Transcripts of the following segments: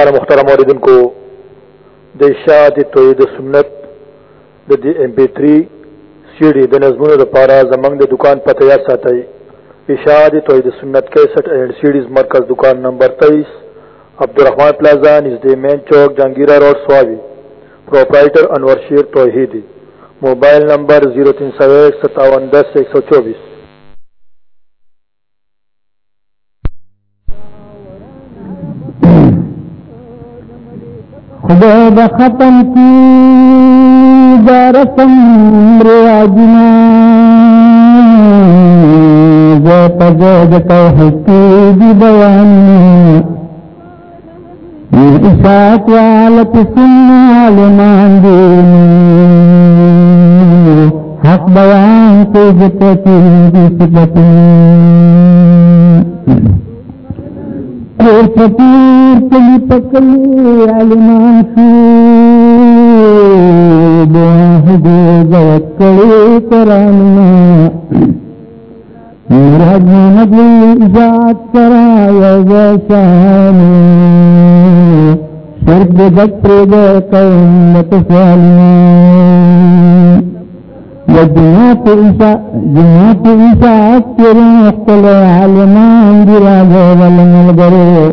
گران مخترم عوردن کو د اشاعت توحید سنت د دی ام پی 3 سیډي د نظمونو لپاره زمنګ د دکان پته یا ساتي اشاعت توحید سنت 61 اینڈ سیډیز مرکز دکان نمبر 23 عبدالرحمان پلازا نزد مین چوک جنگیرہ روڈ، سوابی۔ پروپرائٹر انور شیر توحیدی۔ موبائل نمبر 03015710124 خدا د ختم کی دارسم رواجنا زه پزد توحید کی بیان اشاعت والت سنن علمان دینی حق بیان کی دی فقیر کلی پکلی علمان ذات کرا شرک وجنات عيسى جنات عيسى أكثرين اختل علمان دراجة ولن الغرو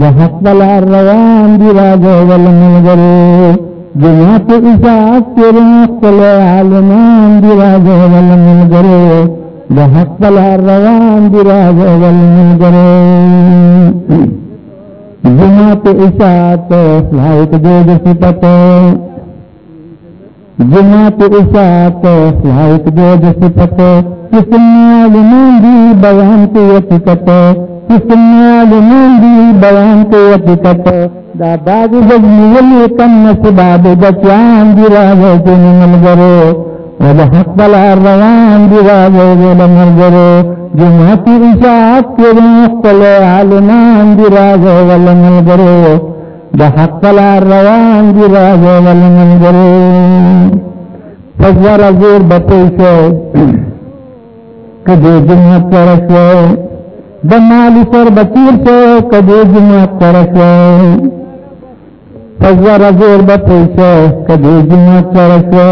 بحق الروان دراجة ولن الغرو جنات عيسى أكثرين اختل علمان دراجة ولن الغرو بحق الروان دراجة ولن الغرو جنات عيسى تفلايك دود صفتو جماعت اشاعت لائق دو صفت کسنیا لمن دی بیان کو حقیقت کسنیا دی بیان حقیقت دا باغ ولی کم نسباب دی ملگرو ودا حق بلا روان دی ملگرو جماعت اشاعت کرن دی ملگرو د حق لار روان دی راځه ولنن ګرو فزور زور بپې شو کدی جنت پر شو د مال سر بتیر شو کدی جنت پر فزور زور بپې شو کدی جنت پر شو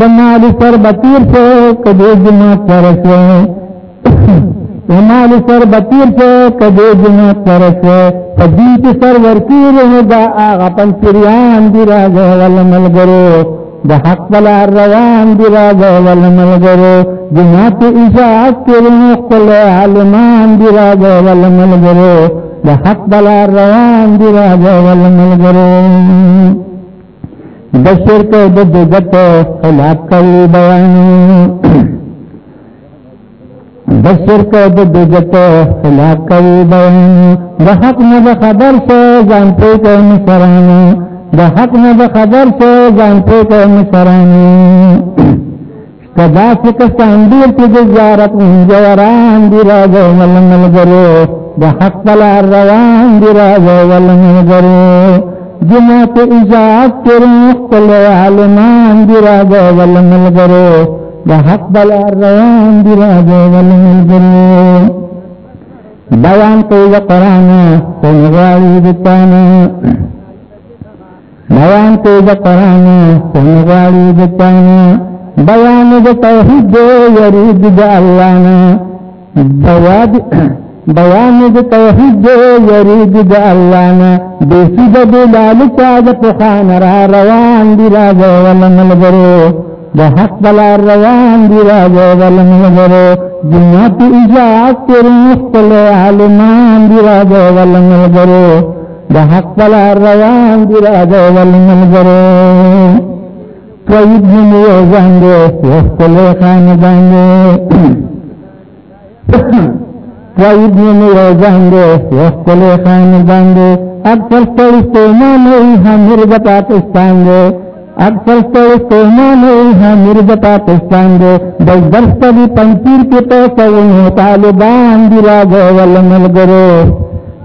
د مال سر بتیر شو کدی جنت پر شو مال سر بتیر شو کدی جنت پر شو پدین کی سرور کی رہے دا آغا پنچریان دی راجہ والملگرو دا حق بلا روان دی راجہ والملگرو جنات اشاعت کی قل علمان دی راجہ والملگرو دا حق بلا روان دی راجہ والملگرو بشر کے دد گت خلاف کئی بیانو۔ بشر کو د دجت خلاف کوي بیان د حق نه خبر شو ځان په کوم سرانه د حق نه خبر شو ځان په کوم سرانه کدا څه کسان دې چې زیارت جوړان دی راځو ملنګل ګرو د حق بل روان دی راځو ملنګل ګرو جمعه اجازه کړو خپل عالمان دی راځو ملنګل ګرو د حق بل روان دی راځو ولن ګرو بیان کوي قرآن څنګه دتانه بیان کوي قرآن څنګه دتانه بیان د توحید دے یرید د الله بیان بیان د توحید یرید د الله نه د سید بلال چا د خان را روان دی راځو ولن ګرو د حق بلا روان دی راجو راځو ولنګرو جنات اجازه کرن خپل علمان دی راجو راځو ولنګرو د حق بلا روان دی راجو راځو ولنګرو توید نیو زنده خپل خاندان توید نیو زنده خپل خاندان اکثر ستړي نه همیر د پاکستان دی اب اکثر استعمال ہے مرد پاکستان دے بس برس بھی پنچیر کے پیسے انہیں طالبان درا گو ولمل گرو۔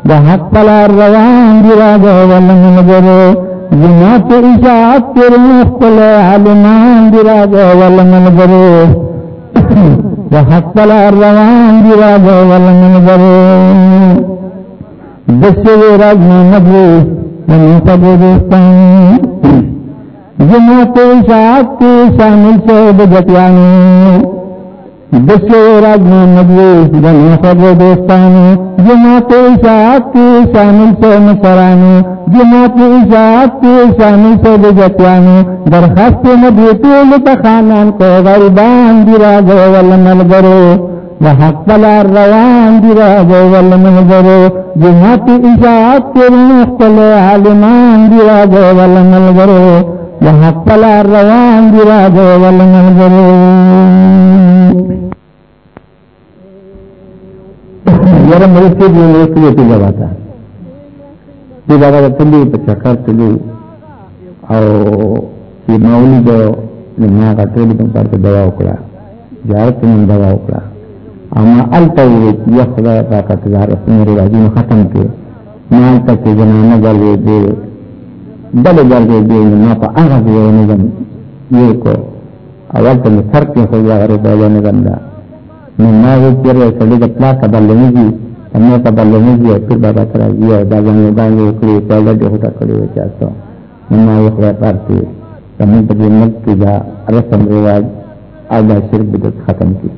دا حق پلا روان درا گو ولمل گرو۔ جنات اشاعت کے مختل علمان درا گو گرو۔ دا حق پلا روان درا گو ولمل گرو۔ دسوی رجم نبوی نصب دوستان جماعت اشاعت کی شامل سے راج محمد وی د نصب دوستانو جماعت اشاعت کی شامل سے مسرانو جماعت اشاعت کی شامل سے درخواست نبی طول تخانان کو وحق پلار روان دی راجو والملگرو جماعت اشاعت کی مختل عالمان وحق پلار روان دی راجو والملگرو یاره مرسته دی مرسته دی بابا ته دی بابا ته تللی په چکر تللی او چې مولید نو ما غټول په پرته دوا وکړه زیارت نن دوا وکړه اما الته وی چې خدای پاک ته زار اسمه ختم کړي ما ته چې جنانه ګرځي دی بل ګرځي دی نو په هغه دی نه ځم یو کو اول ته سر کې خو یا غره نه ځم نو ما وی چیرې سړي د پلا کبلنګي همه کبلنګي او په بابا سره یې دا باندې باندې کړی په لږه هټه کړی و چاسو نو ما یو خبر پارتي زمون په دې ملک کې دا رسم رواج او دا شرک بدعت ختم کی۔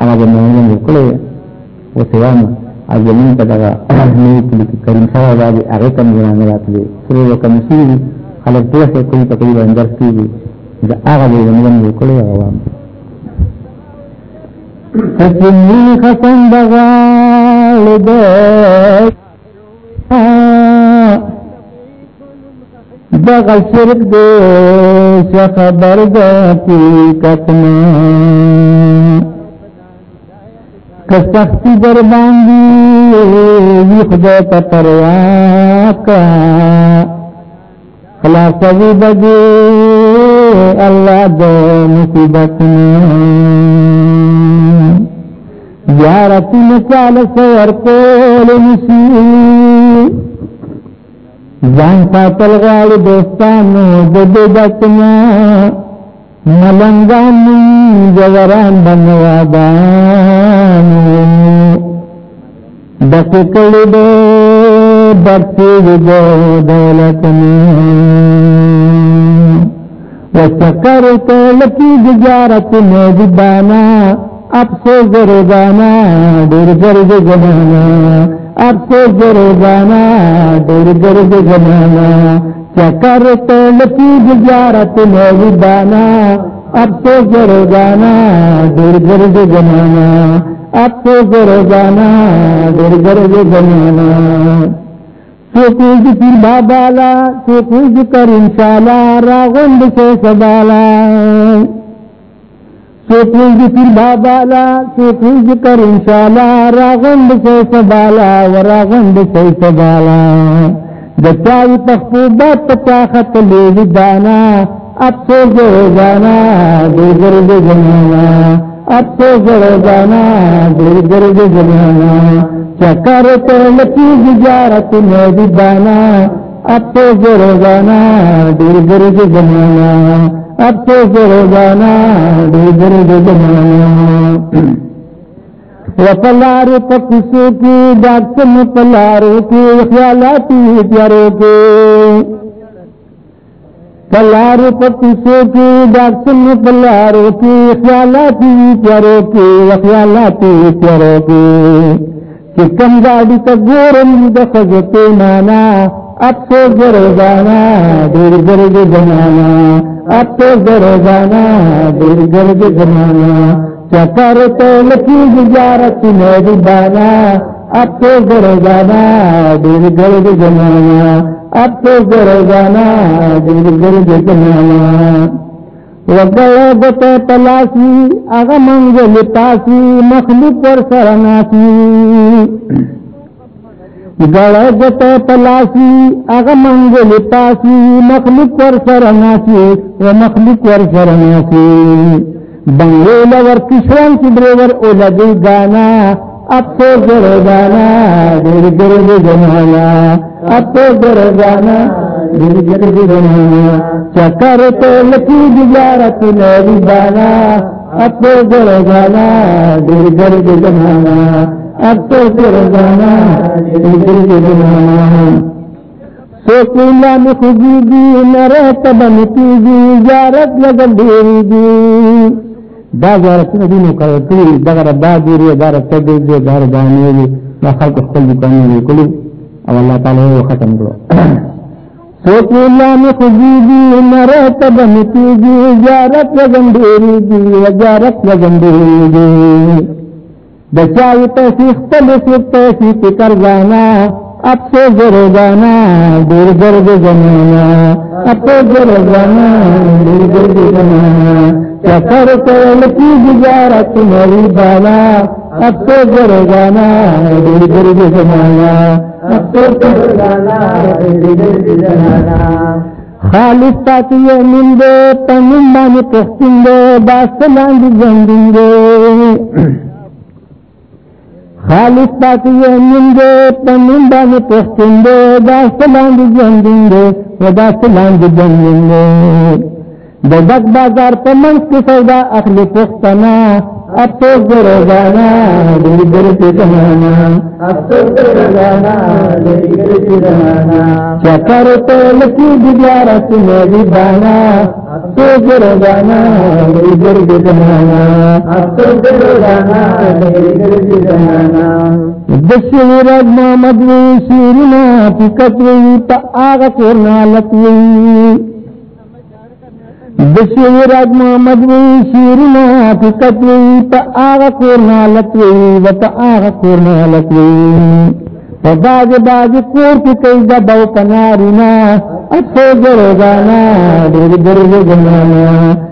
هغه د موږ کړی و سلام اجمن په دا نه کلی کریم صاحب باندې هغه کوم نه راتلی سره کوم شي خلک ټول څه کوي تقریباً اندر کیږي دا هغه د موږ کړی عوام سچنی ختم بغال دے بغل شرک دے خبر دے حقیقت میں کسختی در باندی وی خدا تا پروا کا۔ خلاصوی بدی اللہ دے مصیبت میں۔ زیارتونه چال سور کول نشي ځان ساتل غواړي دوستانو د بدعتنا ملنګان جوړان بنوادان دک کړي دې برتي دې دولتنا وشکر لکی تجارت مجبانا افسوس روزانہ ډېر ګرځ زمانہ افسوس روزانہ ډېر ګرځ زمانہ چکر ته لکی تجارت مجبانا افسوس روزانہ ډېر ګرځ زمانہ افسوس روزانہ ډېر ګرځ زمانہ۔ سوکوز پیر بابالا تو سوکوز کر انشاءاللہ راغند سے سبالا۔ تو سوکوز پیر بابالا تو سوکوز کر انشاءاللہ راغند سے سبالا وراغند سے سبالا۔ دچاوی تخفوبات تاخت لیوی دانا افسوس روزانا دیگر دے زمانا افسوس روزانا دیگر دے زمانا چکر تو لکی تجارت میں بھی بانا اب تو روزانہ دیر گرد زمانہ اب تو روزانہ دیر گرد زمانہ وپلارو پکسو کی ڈاکٹر پلارو کی، خیالاتی پیارو کے پلارو پکسو کی ڈاکٹر پلارو کی، خیالاتی پیارو کے خیالاتی پیارو کے چې کم گاڑی تا گورم د خزتو مانا، اب تو زرزانا دیر گرد زمانا۔ اب تو زرزانا دیر گرد زمانا۔ چکر تو لکی جارت میری بانا اب تو زرزانا دیر گرد زمانا اب تو زرزانا دیر گرد زمانا وګړه بته تلاسي هغه منګل تاسي مخلوق ور سره ناسي وګړه بته تلاسي هغه منګل تاسي مخلوق ور سره ناسي مخلوق ور سره ناسي بنگول ور کشوان کی ډرایور او لګي غانا افسوس روزانا دیر گرد زمانا افسوس روزانا دیر گرد زمانا چکر تو لکی تجارت نوی بانا۔ افسوس روزانا دیر گرد زمانا افسوس روزانا دیر گرد زمانا سوچ اللہ میں خوبی دی نہ رہتا بن کیږي زیارت لګل ډېریږي دا زیارتونه دي نو کړی کړي دا ډېری دا رته دې دې دا باندې دي دا خلک خپل دکانونه کړي او الله تعالی یې ختم کړو. سوچ میں خوبی نہ رہتا بن کیږي زیارت لګل ډېریږي زیارت لګل ډېریږي د چای توفیق تل سر توفیق جانا اب سے روزانہ دیر گرد زمانہ اب سے روزانہ دیر گرد زمانہ چکر کول کی گزارت میری بالا اب سے روزانہ دیر گرد زمانہ اب سے روزانہ دیر گرد زمانہ۔ خالص تاکی مندے پنگمانی پختندے باستلان دی زندندے خالص پاکی نندے پنن باندې پښتندے دا سلام دي و داست سلام دي جندندے۔ د دک بازار په منځ کې سودا، اخلی پښتنا افسوس دے روزانہ دیر دیر کی زمانہ. افسوس دے روزانہ دیر دیر کی زمانہ. چکر تو لکی گزارت میری بانا افسوس دے روزانہ دیر دیر کی زمانہ. افسوس دے روزانہ دیر دیر کی زمانہ. دشوی رب محمد وی شیرنا فکت وی، تا آغا کورنا لکوی دشوی رج محمد وی شیرنا فکت وی تا آغا کورنا لکوی و تا آغا کورنا لکوی و باز باز کور کی کئی دباو کنارینا افسوس روزانا دیر دیر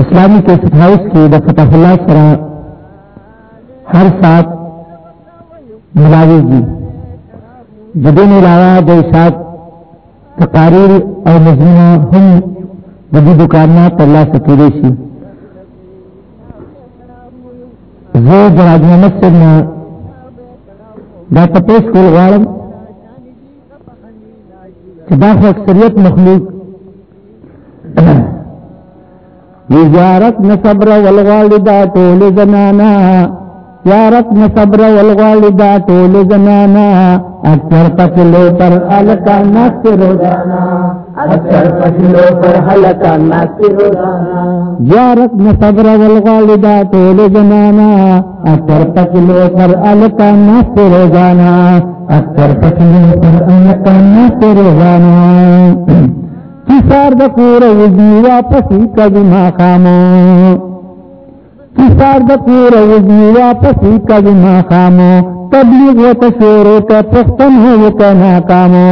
اسلامي کیسټ هاوس کې د فتح الله سره هر سات ملاويږي جی۔ د دې نه علاوه سات تقاریر او نظمونه هم د دې دکانه پر لاس کېدي شي زه د محمد صاحب نه دا تپوس کول غواړم چې دا خو اکثریت مخلوق زیارت نه صبر ولغواړي دا ټول زنانا. زیارت نه صبر ولغواړي زنانا. اکثر پکلو پر الکا نصر روزانا اکثر پچلو پر حلقہ ناصر روزانا زیارت نه صبر ولغواړي دا ټول زنانا. اکثر پکلو پر الکا نصر روزانا اکثر پکلو پر الکا نصر روزانا کسار د کور وزي واپس کدي ما خامو کسار د کور وزي واپس کدي ما خامو تبلیغ و تشور ته پختن ہو کنا کامو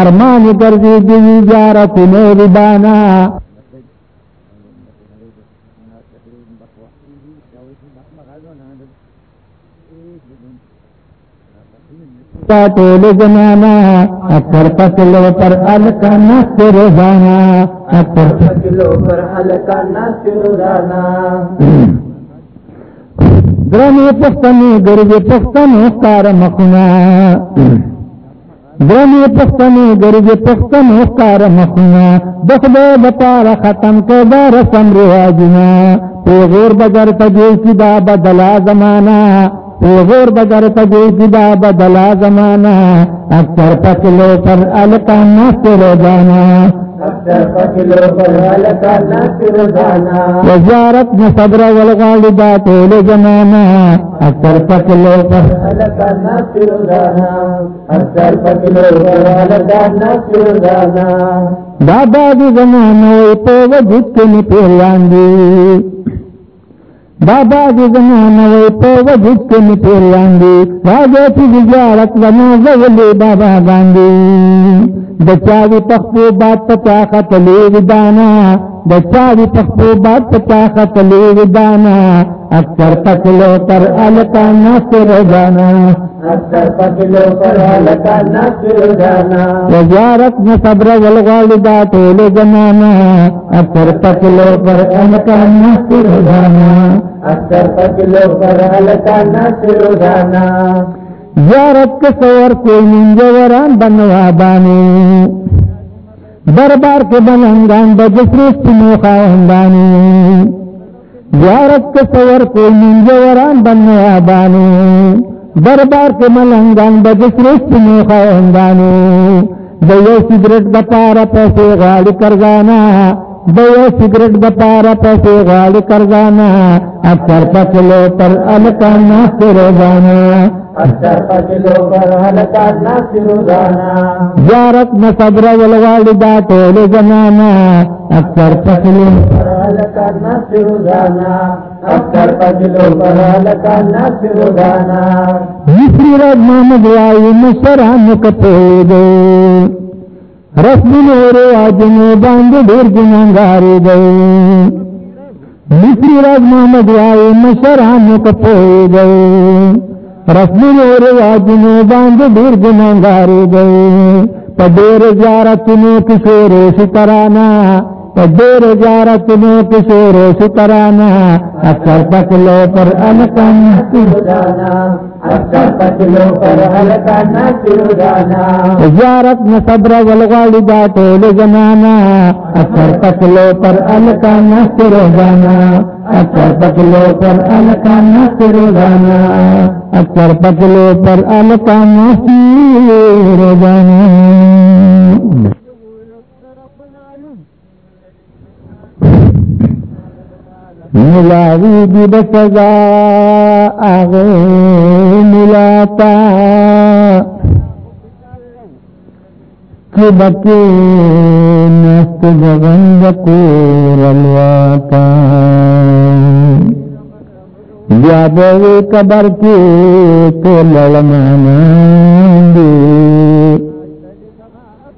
ارمان ګرځي دی جارت نه بانا تا ټول زمانہ اکثر پسلو پر الکا نصر روزانا اکثر پچلو پر حلقہ ناصر روزانا گرمی پختنی گرگی پختنی کار مخنا گرمی پختنی گرگی پختنی کار مخنا دخلو بپار ختم کے دار رسم رواجنا پیغور بگر تجیل کی دا بدلا زمانہ۔ پیغور بگر تجیل کی دا بدلا زمانہ اکثر پچلو پر الکا ناصر روزانا وزارت میں صبر والغالدہ طول زمانہ اکثر پکلو پر حلقہ ناصر روزانا اکثر پچلو پر حلقہ ناصر روزانا دادا دی زمانہ تو وجود کے نی پیریان دی۔ بابا دی زمانہ تو وجود کے نی پیریان دی کی زیارت ونا زولی بابا گاندھی بچاوی پخپو بات پچا خطلی ودانا د چاوی پخپو بات پچا خطلی ودانا اکثر پکلو پر الکا ناصر جانا اکثر پکلو پر حلقہ نصر جانا وزارت میں صبر والغالدہ طول زمانہ اکثر پکلو پر الکا ناصر جانا اکثر پکلو پر حلقہ نصر جانا زیارت کے سور کوئی منجوران بنوا بانی دربار کے بلنگان بجسرست موخا ہندانی زیارت کے سور کو کوئی منجوران بنوا بانی دربار کے ملنگان بجسرست موخا ہندانی دیو سگریٹ بپارا پیسے غاڑی کر جانا۔ دیو سگریٹ بپارا پیسے غاڑی کر جانا۔ اکثر پکلو پر الکا ناصر جانا جانا زیارت میں صبر والوالدہ طول زمانہ، اکثر پکلو پر مصری رب محمد وائی دے۔ رسم نورے آج میں باندھ دیر جنانگارے گئے مصری رب محمد وائی مشران کپے گئے رسم نورے آج میں باندھ دیر جنانگارے گئے پدیر زیارت میں کشور سترانا پدیر زیارت میں کشور سترانا اکثر پکلو پر الکن جانا اکثر پکلو پر حلقہ نصر زیارت میں صبر والغالدہ طول زمانہ۔ اکثر پکلو پر الکا نصر جانا اکثر پکلو پر الکا نصر اکثر پکلو پر الکا نصر جانا۔ ملاوی دی بسزا آغے ملاتا۔ بکی نست جغند کور الواتا۔ بیادوی کبر کی تو لڑمانا دی.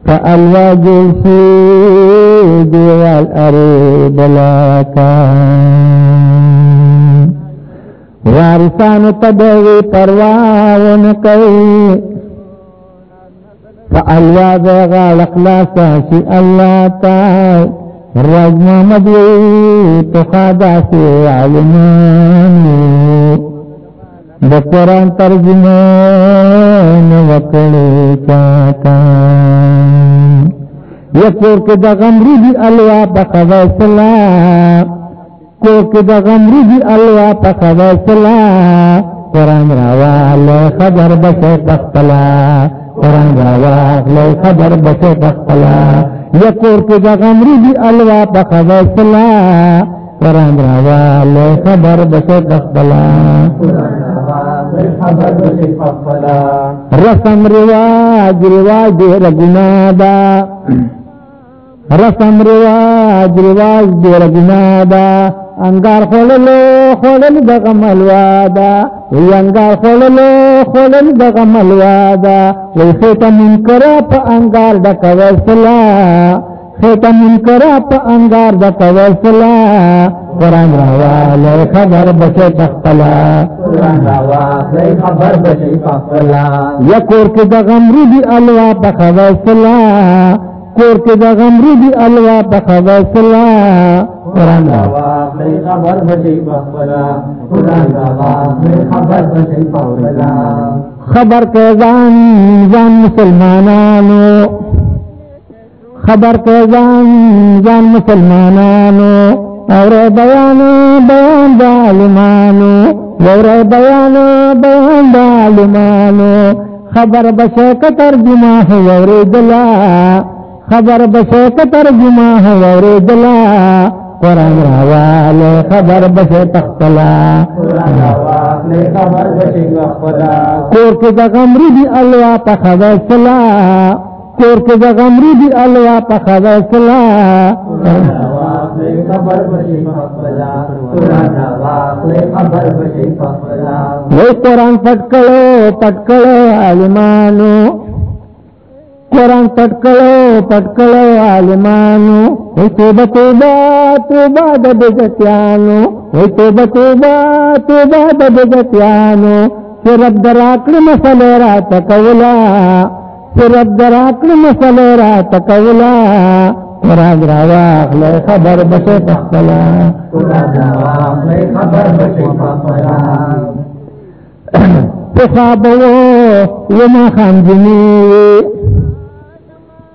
فالوا جلسی دیوال ارے بلاتا وارثان تدوی پرواون کئی. فالوا دیغا لخلاسا شی اللہ تا رجم مدوی تخادا سی علمانی د قرآن ترجمه نو وکړې کور کې د غمري الوا سلا کور کې د غمري الوا په سلا قرآن راواله خبر بشه تخپلا قرآن راواله خبر بشه تخپلا یا کور کې د غمري الوا په خوا سلا قرآن راواله خبر بشه تخپلا خبر بشي فصلا رسم رواج رواج دیر گنادا رسم رواج رواج دیر گنادا انگار خوللو خولل دغم الوادا وی انگار خوللو خولل دغم الوادا وی خیتا منکرا پا انگار دکا وصلا خیتا منکرا پا انگار دکا وصلا قرآن راواله خبر بچه تختلا قرآن راواخلې خبر بشي فصلا یا کور کې د غمرو دی الوا په خواسلا کور کې د غمرو دی الوا په خواسلا قرآن را راواخلې خبر بشي فصلا قرآن راواخلې خبر بشي فصلا خبر کې ځان ځان مسلمانانو. خبر کې ځان ځان مسلمانانو. اور بیان بیان د اور بیان بیان د خبر بشه کتر جمع ہے، اور دلا. خبر بشه کتر جمع ہے، اور دلا. قرآن راواله خبر بشه تختلا. کور الوا په خواسلا کور کې د الوا په خواسلا قرآن راواخلې خبر قرآن قرآن پټکړو پټکړو عالمانو قرآن پټکړو پټکړو عالمانو وای توبه توبه توبه د بجتیانو وای توبه توبه توبه د بجتیانو چې رب دراکړ مسله را تکولا چې رب دراکړ مسله را تکولا قرآن را واخله خبر قرآن واخلې خبر بشي پخپلا پخابو وما خامجنی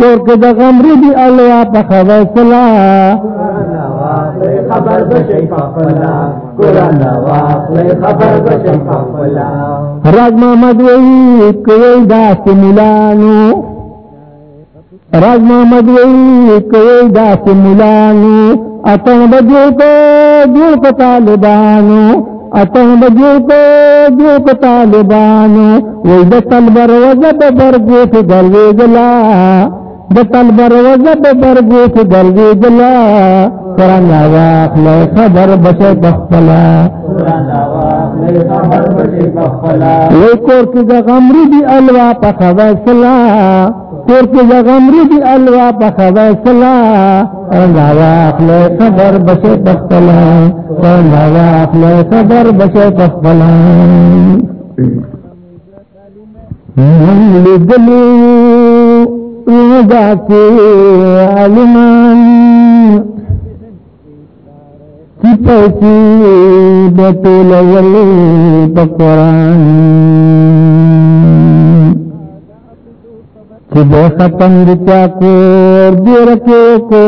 کور که دا غمری دی الوا پخوا سلا قرآن خبر بشي پخپلا قرآن واخلې خبر بشي پخپلا راج محمد وی کوي دا سملانو راج محمد وی کوي دا سملانو اتن بجو کو جو کو طالبانو. اتن بجو کو جو کو طالبانو. وی د تلبر وزب برگو فی دلوی گلا د تلبر وزب برگو گلا قرآن خبر بخلا. خبر کور کی دا غمری دی الوا پخا ویسلا کور کی دا غمری دی الوا پخا ویسلا رنگا واخل خبر بشه بخلا. رنگا واخل خبر بشه بخلا. من لدلو ودا کی علمان کی کو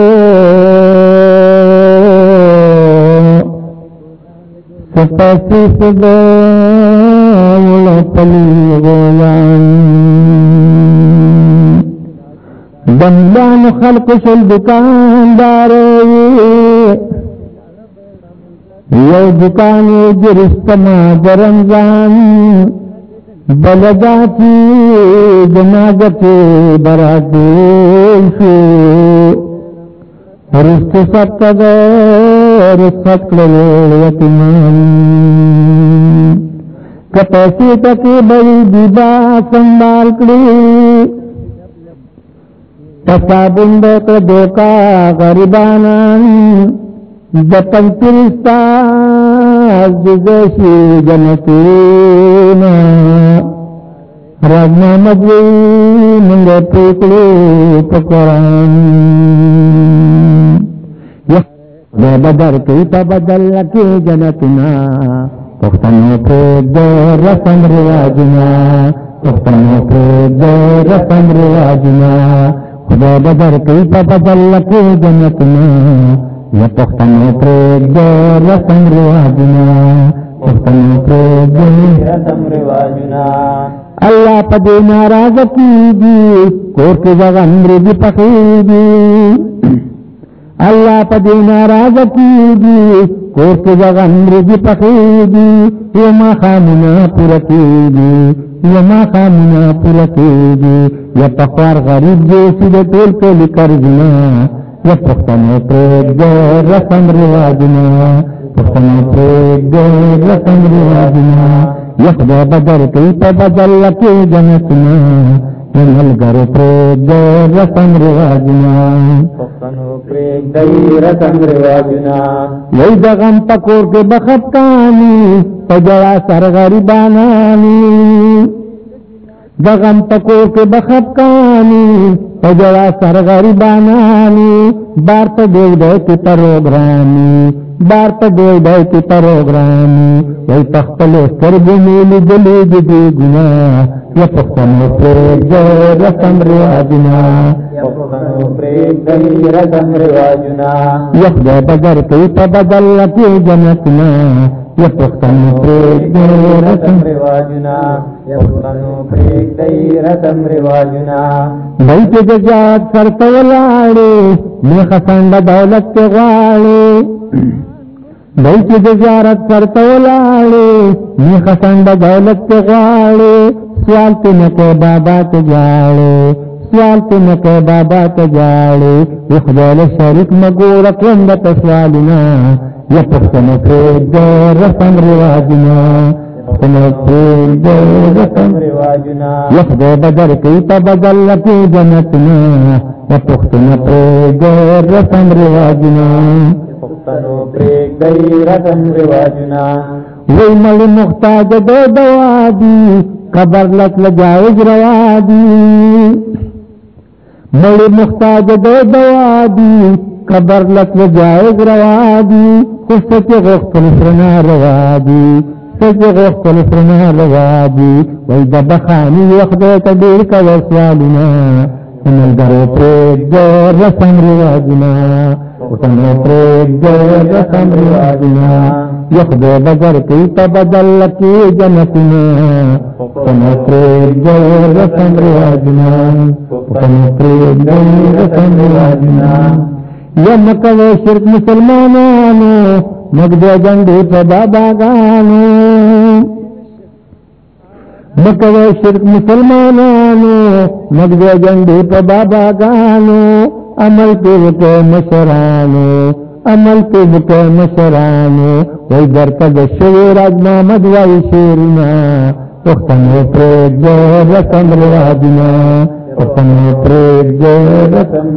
سپاسی سدو پلی غولان بندان خلق شل دکاندارے یو دکان درست ما بلدا کی جنازت برادی شو۔ رست ستد رست کلول یتیمان۔ کپیسی تکی بڑی دیبا سنبال کلی تصابن بیت دوکا غریبانان دپن ترستا جزشی جنتینا رجنا مدوی منگ پیکلی پکران دے بدر کی پا بدل لکی جنتنا پختنو رسم رواجنا رسم رواجنا خدا بدر کی پا بدل لکی جنتنا یا پختنو پرید رسم رواجنا پختنو پرید رسم رواجنا۔ اللہ پدے ناراض کیگی کور کے جگہ امرد پخیگی اللہ پدے ناراض کیگی کور کے جگہ امرد پخیگی یہ ما خامنا پورکیگی یہ ما خامنا پورکیگی یا پخوار غریب جیسی دے ٹول کے لکرجنا یا پختنو پریگ دے رسم رواجنا پختنو پریگ رسم رواجنا یخدا بدر کی پا بدل لکی جنتنا نمال گر پرید رسم رواجنا پښتنو پرېږدئ رسم رواجونه وی دا غم پکور کے بخفکانی پجڑا سر غریبانانی دا غم پکور کے بخفکانی پجڑا سر غریبانانی، بار پا دیو دے کی پروگرامی بار پا دیو دے کی پروگرامی وی پختل سترگو میلی دلی جی دی گنا، یا پختنو پرید رسم رواجنا پښتنو پرېږدئ بدر کی پا بدل لکی جنتنا یا پښتنو پرېږدي رسم رسم رواجنا یا پښتنو پرېږدئ رسم رواجنا دی چې د جات سرته ولاړې دولت ته غواړې دی چې د زیارت سرته ولاړې دولت ته غواړې سوال ته نه کوي بابا ته جاړې سوال ته نه کوي بابا ته جاړې وي خدای شریک مګوره کونډه ته سوالونه یا رسم رواجونه پښتنو پرېږده رسم رواجنا۔ بدر بدل جنتنا و پختن پریگر رسم رواجنا۔ پښتنو پرېږدئ رسم رواجنا۔ وی ملی مختاج دو دوا دی قبر لک لجائز روا دی ملی مختاج دے دوا دی قبر لت لجائز روا دی خست غختل فرنا روا دی سچ غختل فرنا روا دی وی د بخانی وخت تدیر کا وسوالنا مل درو پرېږد رسم رواجنا وطن پرېږد رسم رواجنا یخد بدر کی په بدل کی جنتنا وطن پرېږد رسم رواجنا وطن پرېږد رسم رواجنا یا مکوے شرک مسلمانانو مگدے جنڈی پہ بابا گانو مکو شرک مسلمانانو مگدے جنڈی پا بابا گانو عمل پہ بکے مشرانو، عمل پہ بکے مشرانو وی در پد شوی اجنا محمد وائی شیرنا پختنو پریگ رسم رواجنا۔ رسم روادنا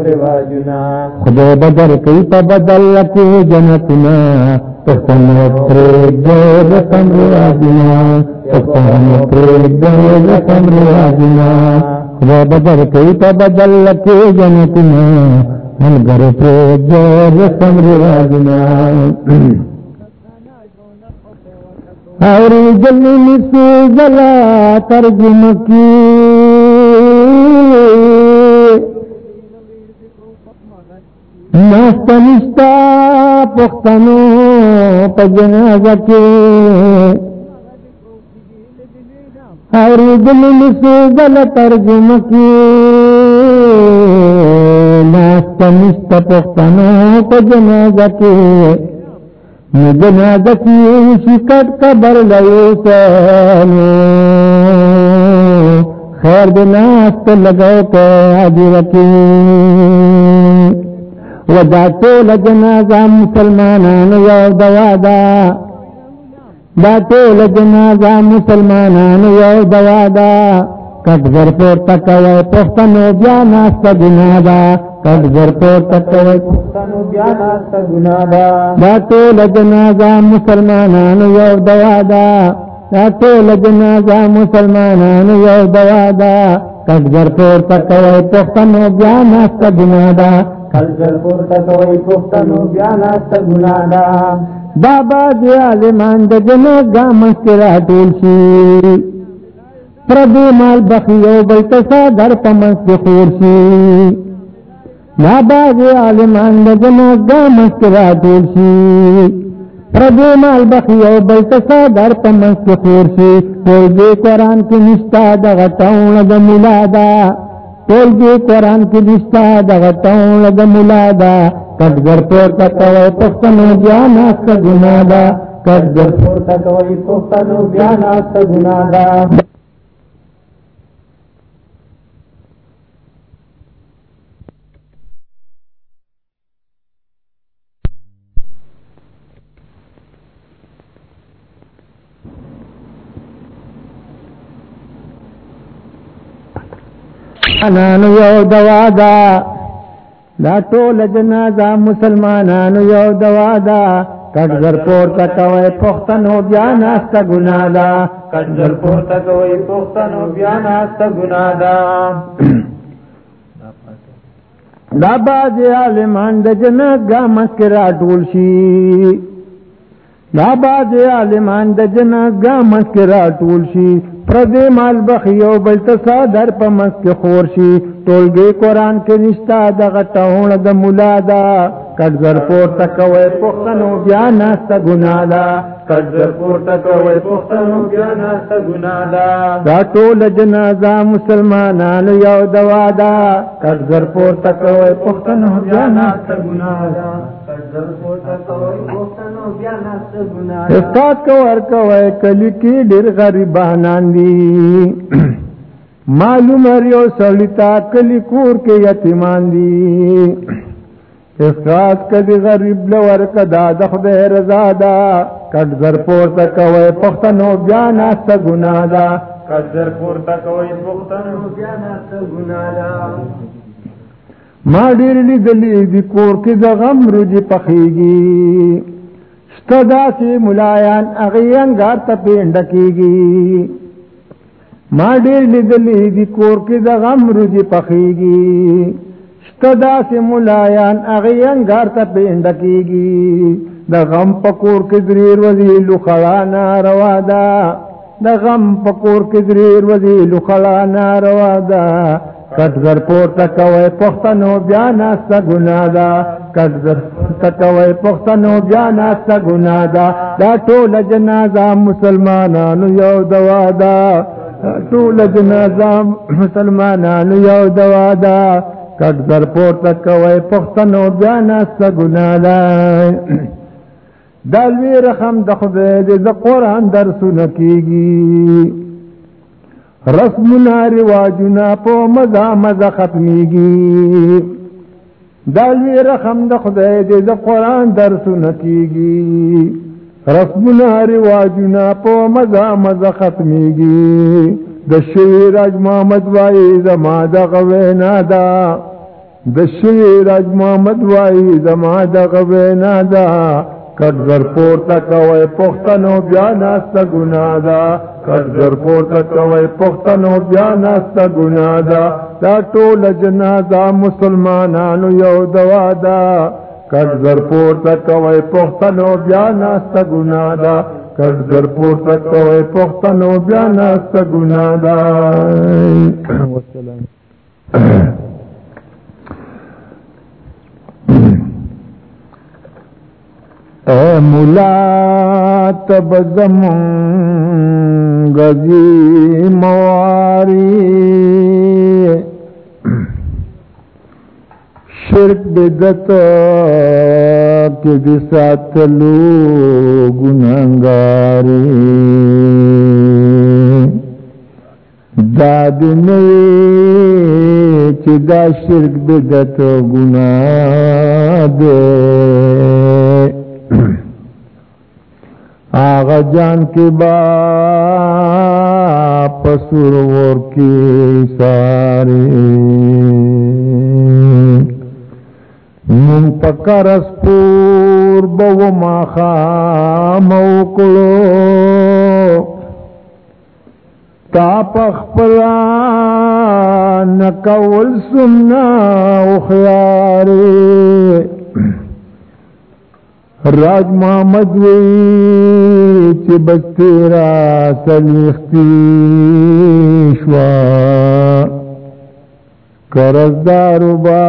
رواجنا خدای بدر کوي په بدل کې جنتنا پښتنو پرېږد رسم رواجنا رسم رواجنا بدل کې جنتنا ملګر پرېږد رسم رواجنا اور جلنی نسو زلا ترجمه کی ناستا نشتا پختنو پا جنازہ کے اور دل نسو گل ترجم کی ناستا نشتا پختنو پا جنازہ کے جنازہ کی شکت قبر لیے سانو خیر دناست لگو کے عجی رکی ودا ټول جنازه مسلمانانو یو دوا دا دا ټول جنازه مسلمانانو یو دوا دا کټ پور تکوي پښتنو بیا ناسته جنازه کټ پور تکوي پښتنو بیا ناسته ګنا دا ټول جنازه مسلمانانو یو دوا دا دا ټول جنازه مسلمانانو یو دوا دا کټ پور تکوي پښتنو بیا ناسته جنازه کلچر پورته کوي پښتنو بیا ناسته ګنا ده دا باز عالمان د جنو ګامس کې راټول شي پردی مال بخیو بل تسا در پمس کې خور شي دا باز عالمان د جنو ګامس کې راټول شي پردی مال بخیو بل تسا در پمس کې خور شي ټول دې قران نشتا د غټاونه د میلادا ټول دې قران کې نشتا د غټاونه د میلادا کټګر پور تکوي پښتنو بیا ناسته ګنا ده کټګر پورته کوي پښتنو بیا ناسته ګنا ده انانو یو دوا دا دا ټول جنازه مسلمانانو یو دوا دا کټګر پور تکوي پښتنو بیا ناسته ګنا ده کټګر پورته کوي پښتنو بیا ناسته ګنا ده دا باز عالمان د جنګا مسکرا ټول شي. دا باز عالمان د جنګا مسکرا ټول شي. پردې مال بخیو بل ته در په مسک خور شي ټولګي قران کې نشتا د غټهونه د مولا دا۔ کټ زر پورته کوي پښتنو بیا ناسته ګناه ده کټ زر پورته کوي پښتنو بیا ناسته ګناه ده دا ټول جنازه مسلمانانو یو دوا ده کټ زر پورته کوي پښتنو بیا ناسته ګناه ده کټ زر پورته کوي استاد کو ور کوي کلی کې ډېر غریبانان دي معلوم یو سړیتا کلی کور کې یتیمان دي استاد کدی غریب لور کدا د خدای رضا ده کټ زر پورته کوي پښتنو بیا ناسته ګناه ده کټ زر پورته کوي پښتنو بیا ناسته ګناه ده ما ډېر لیدلې د کور کې د غم روجي پخېږي شته داسې ملایان هغې انګار ته پینډه کېږي ما ډېر لیدلې د کور کې د غم روجي پخېږي شته داسې ملایان هغې انګار ته پینډه کېږي د غم په کور کې درې ورځې لوخړه ناروا ده د غم په کور کې درې ورځې لوخړه ناروا ده کټ زر پورته کوي پښتنو بیا ناسته ګناه ده کټ زر پورته کوي بیا ناسته ګناه ده دا ټول جنازه مسلمانانو یو دوا دا ټول جنازه مسلمانانو یو دوا ده کټ زر پورته کوي پښتنو بیا ناسته ګناه ده دا لوی رحم د خدای دې د قران درسونه کیږي رسمنا رواجنا په مزه مزه ختميږي دالوی رحم د خدای دې د قران درسونه کیږي رسمنا رواجنا په مزه مزه ختميږي د شوی راج محمد وای زما د غوینا دا د شوی راج محمد وای زما د غوینا دا کټ زر پورته کوي پښتنو بیا ناسته ګناه ده کټ زر پورته کوي پښتنو بیا ناسته ګناه ده دا ټول جنازه مسلمانانو یو دوا ده کټ زر پورته کوي پښتنو بیا ناسته ګناه ده کټ زر پورته کوي پښتنو بیا ناسته ګناه ده والسلام. اے مولا تب زمون مواری شرک بدت کې د ساتلو ګناګاری داد نه چې دا شرک بدت ګناه ده آغا جان کی با پسور ور کی ساری من پکر سپور بو ما خام وکړو تا پخپلا نکول سمنا او راج محمد وی چې بستیرا سلیختی شوا. کرزدارو با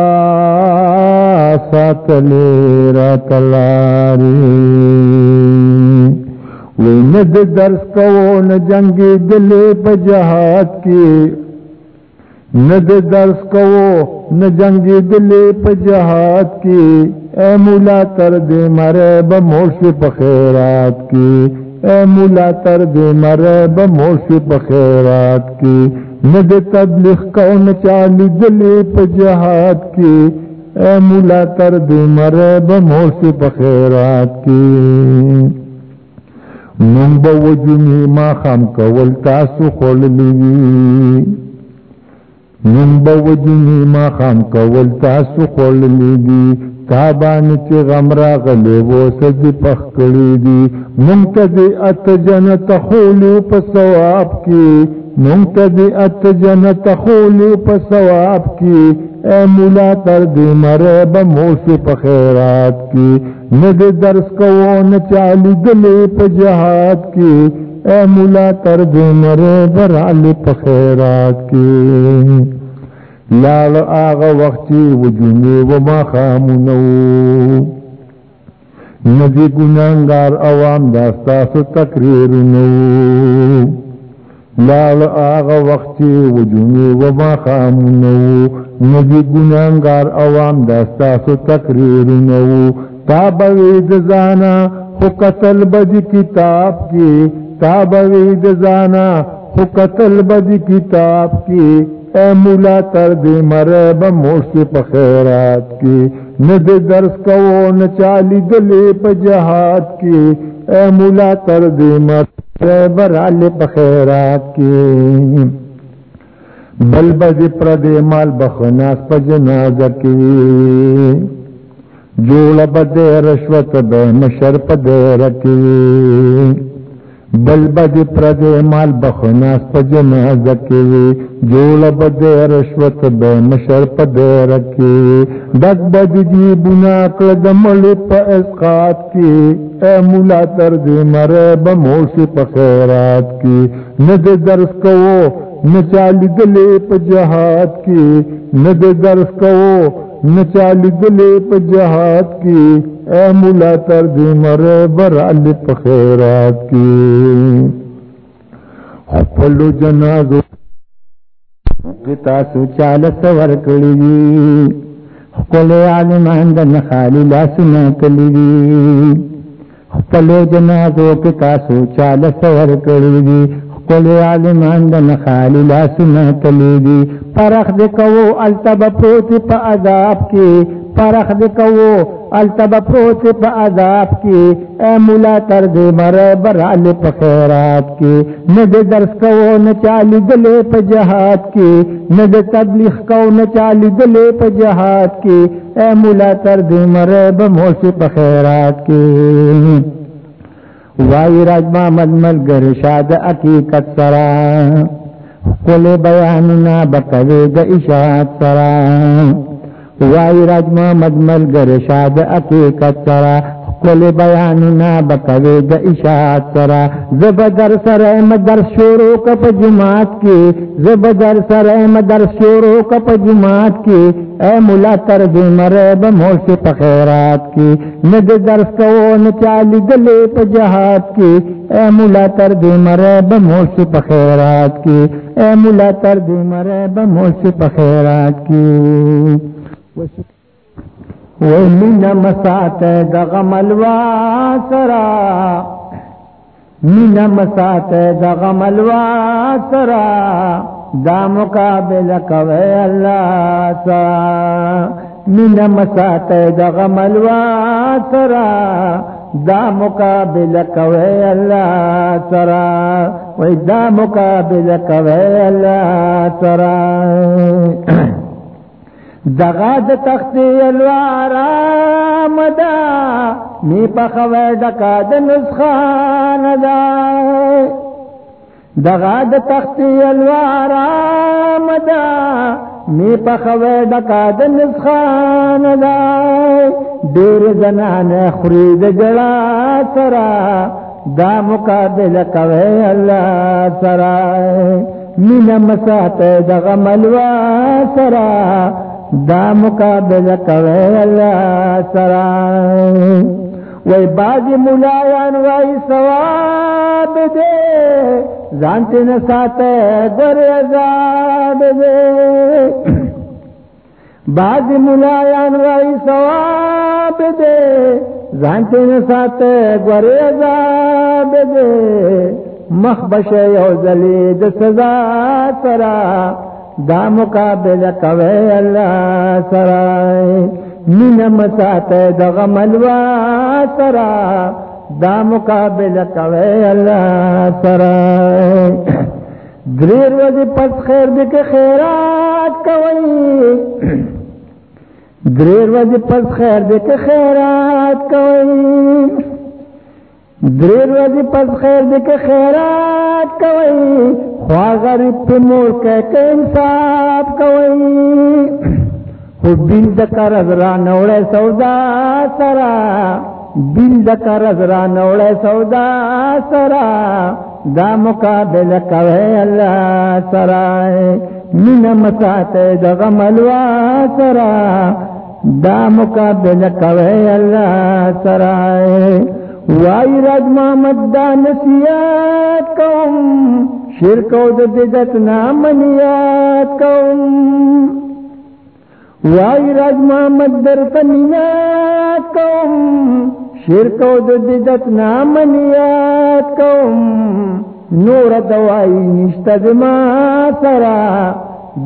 ساتلی را تلاری. وی ند درس کو ن جنگی دلی پا جہاد کی. ند درس کو ن جنگی دلی پا جہاد کی. اے مولا تر دے مرے بموش پخیرات کی۔ اے مولا تر دے مرے بموش پخیرات کی۔ ند تبلیغ کون چالی دلی پا کی۔ اے مولا تر دے مرے بموش پخیرات کی۔ نم بوجنی ما خام کول تاسو خوللی نم بوجنی ما خام کول تاسو خوللی تابان چې غم راغلی و سدي پخ کړی دي مونږ ته ات جنت خولو په ثواب کې مونږ ته ات جنت خولو په ثواب کې اے مولا تر دې مره به موسی په خیرات کې نه د درس کوو نه چالي دلې په جهاد کې اے مولا تر دې مره برال په خیرات کې لاړ هغه وخت چې وجومې و ما خامونو. ندی ګناګار عوام دا تاسو تقریرونو لاړ هغه وخت چې وجومې و ما خامونو. ندی ګناګار عوام دا تاسو تقریرونو تابوي د ځانا خو قتل بد کتاب کې تابوي د ځانا خو قتل بد کتاب کې اے مولا تر دې مرب موش په خیرات کې نه درس کوو نه چالي دلې په جهاد اے مولا تر دې مرب رال په خیرات کې بل بد پر مال بخناس په جنازه کې جوړ بده رشوت به مشر په دې رکی۔ بل بد پرد مال بخناس په جنازه کې جوړ بد رشوت به مشر په دیر دک بد دی جی بنا کړ د مړ په اسقات کې اے مولا تر دې مره به موش په خیرات کې نه د درس کوو نه چالي دلې په جهاد کې نه د درس کوو نه چالي دلې په جهاد کې اے مولا تر دې مره برال په خیرات کې خپل جنازو تاسو چاله سور کړی دي خپل عالمان د نخالي لاسونه کړی دي خپل جنازو کې تاسو چاله سور کړی دي خپل عالمان د نخالي لاسونه کړی دي پرخ د التب پروت په عذاب کې پرخ د التب پروت په عذاب کې اے مولا تر دې مر، برال په خیرات کې نه د درس کوو نه چالي دلې په جهاد کې نه د تبلیغ کوو نه چالي دلې په جهاد کې اے مولا تر دې مر به موش په خیرات کې وای راج محمد گر شاد حقیقت سرا کل بیاننا بکوي د اشاعت سرا وای راج محمد گر شاد حقیقت سرا کل بیاننا بکوي د اشاعت سرا۔ زبدر سره مدر شروع کپ جماعت کې زبدر سره مدر شروع کپ جماعت کې اے مولا تر دې مرب موش په خیرات کې نه د درس کوو نه چالي دلې په جهاد اے مولا تر دې مرب موش په خیرات اے مولا تر دې مرب موش په خیرات کې ومن مسات د غملوا سرا من مسات د غملوا سرا دا مقابل کوي الله سرا من مسات د غملوا سرا دا مقابل کوي الله سرا وای دا مقابل کوي الله سرا دغا د تختی الوار آمدا می پخوی ڈکا د نسخان دا۔ دغا د تختی الوار آمدا می پخوی ڈکا د نسخان دا۔ دیر زنان خرید جڑا سرا، دا مقابل کوي الله سرا۔ مینا مسات دغه ملوا سرا۔ دا مقابله کوي الله سرا وای باج مولایان وای ثواب دې ځان ته نه ساته در عذاب دې باج مولایان وای ثواب دې ځان ته نه ساته ګور عذاب دې مخبش یو ذلی د سزا سرا۔ دا مقابله کوي الله سره مين مسات د غملوا سره دا مقابله کوي الله سره دریر وځي پس خیر دې کې خیرات کوي دریر وځي پس خیر دې کې خیرات کوي دریر وځي پس خیر دې خیرات کوي خوا غریب په مور کې انصاف کوي خو بین د قرض را نوړې سودا سرا بین د قرض را نوړې سودا سرا۔ دا مقابله کوي الله سرا۔ مینا مساته د غملوا سرا۔ دا مقابل کوي الله سرا۔ وای راج محمد دا نصیحت کوم، شرک او د بدعت نامنیات کوم. وای راج محمد در تنیات کوم، شرک او د بدعت نامنیات کوم. نور دوائی نشته د ما سرا،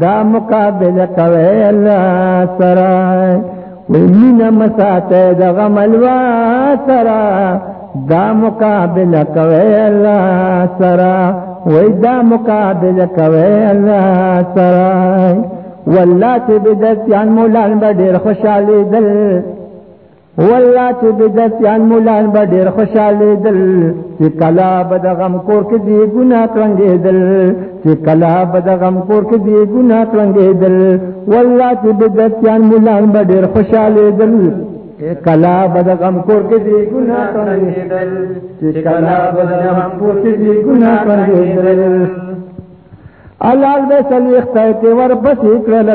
دا مقابل کوي الله سرا. مینا مساته د غملوا سرا، دا مقابل کوي اللہ سرا۔ وی دا مقابل کوے اللہ سرا۔ والله چې بدتيان مولان بڑیر خوشحالی دل۔ والله چې بدتيان مولان به ډېر خوشاله دل چې کلا بد غم کور کې دی ګنا څنګه دل چې کلا بد غم کور کې دی ګنا څنګه دل. والله چې بدتيان مولان به ډېر خوشاله دل کلا بد غم کور کې دی ګنا څنګه دل. چې کلا بد غم کور کې دی ګنا څنګه دل. الله دې سلیخته کې ور پسې کړل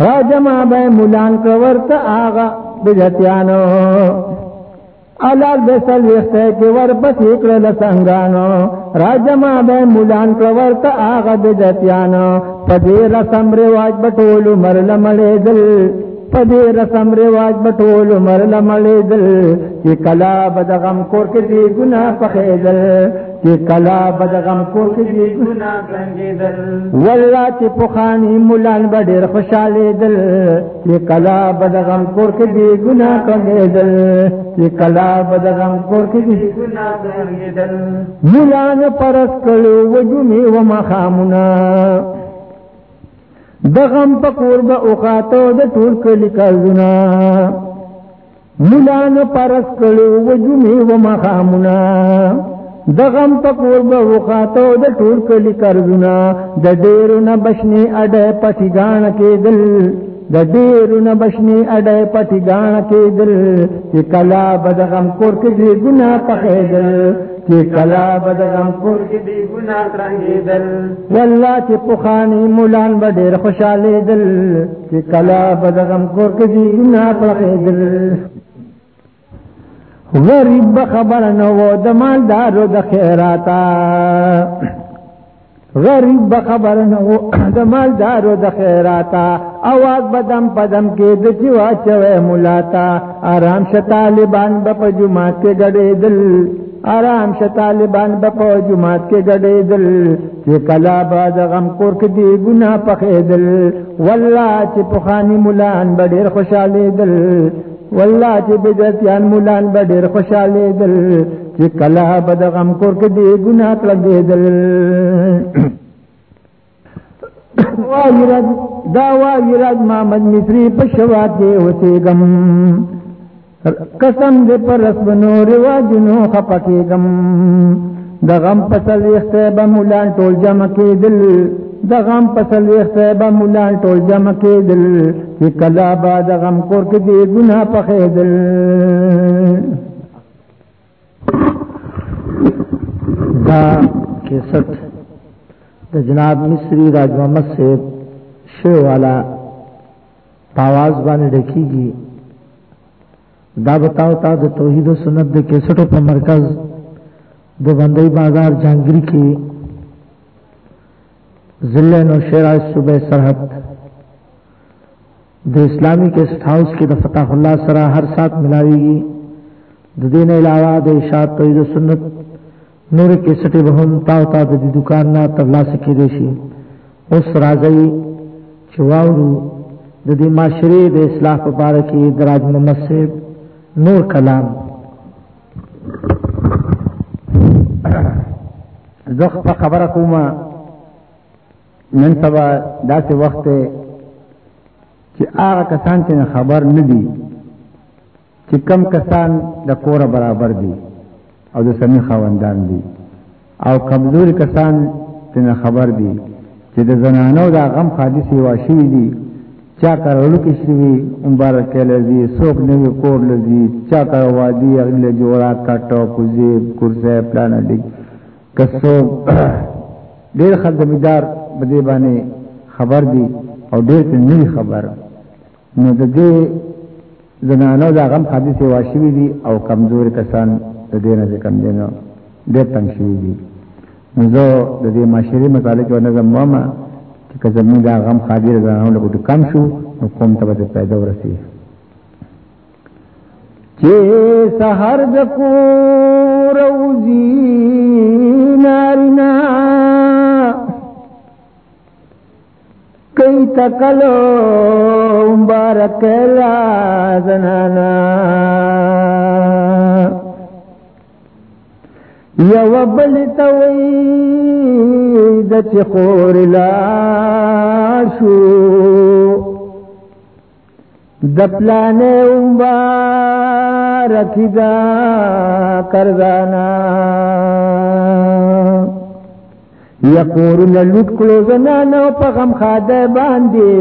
څنګهانو راجما بے مولان کورت آغا بجتیانو. علال بے سلیخته کی ورپس پسې سنگانو څنګهانو راجما بے مولان کورت آغا بجتیانو. پدې رسم رواج بټول مرل مړې دل. پدې رسم رواج بټول مرل مړې دل چې کلا بد غم کور کې دی ګنا پخې دل چې کلا بد غم کور کې دی ګنا څنګه دل والله چې پوخانی مولان بډېر خوشاله دل چې کلا بد غم کور کې دی ګنا څنګه دل چې کلا بد غم کور کې دی ګنا څنګه دل مولان پرس کړو وجمي و مخامنا د غم په کور به اوخاتو د ټول کلی کارونه مولان پرس کړو وجمي و مخامنا د غم په کور به اوخاتو د ټول کلی کارونه د ډیرو نه بشنی اډه پټی ګان کېدل د ډیرو نه بشنی اډه پټی ګان کېدل چې کلا بد غم کور کې دی ګنا پخېدل چې کلا بد غم کور کې دی ګنا ترنګېدل والله چې پوخانی مولان به ډېر خوشاله دل. چې کلا بد غم کور کې دی ګنا پخېدل غریب خبر نو د مالدارو د خیراتا. غریب خبر نو د مالدارو د خیراتا. اواز بدم پدم کې د چوا ملاتا آرام ش طالبان په جمعه کې غړېدل آرام ش طالبان په جمعه کې غړېدل چې کلا بعد غم کور کې دی ګنا پخېدل والله چې پخانی مولان ډېر خوشاله دل۔ والله چې بدعتيان مولان به ډېر خوشاله دل۔ چې کلا بد غم کور کې دی ګناه کړېدل وایرد دا وایرد محمد مصری په شوات کې وسېګم قسم دې پر رسم نور رواجونو خپکېګم د غم پسل یخته به مولان ټول جمع کېدل د غم پسل یخته به مولان ټول جمع کېدل چې کلا با د غم کور کې دی ګناه پخېدل دا کیسٹ د جناب مصری راج محمد سے شو والا پاواز بانے باندې ډکیږي دا بتاو تا د توحید او سنت د کیسټو په مرکز د بندۍ بازار جهانگیری کې ضلع نو شیرا صوبہ سرحد. د اسلامی کیسٹ ہاؤس کې د فتح الله سره هر سات ملاويږي د دین علاوه د اشاعت توحید او سنت نور کیسټې به هم تاو تا د دکان نه ترلاسه کېدې شي. اوس راځي چې د دې معاشري د اصلاح په اړه کې دراج محمد نور کلام. زخ په خبره کومه نن سبا داسې وخت چې هغه کسان چې خبر نه دي، چې کم کسان د کوره برابر دي او د سمي خواندان دي. او کمزوري کسان ته خبر دي، چې د زنانو د غم حادثه واشي دي. چا کارولو کې شوی، مبارک لذي څوک نوی کور لذي چا کار وادي اغله جوړا کټو کوزي کورسه پلان دي کسو ډیر خدمتدار بده باندې خبر دي او ډیر څه نه خبر. نو د دې زنانو دا غم حدیث واشوي دي او کمزور کسان د دې نه کم دي نو ډېر تنگ شوي دي نو زه د دې معاشري مطالعه کې نظم ماما. که زموږ دا غم خادر زنانو له کم شو، نو قوم ته به پیدا ورسي چې سحر د کور وزي نارینا کئی تکلو مبارک لا زنانا you bill توي the چخور law show. The plan مبارک دا کردانا. یقور لټ کړو زنانو په غم خاده باندې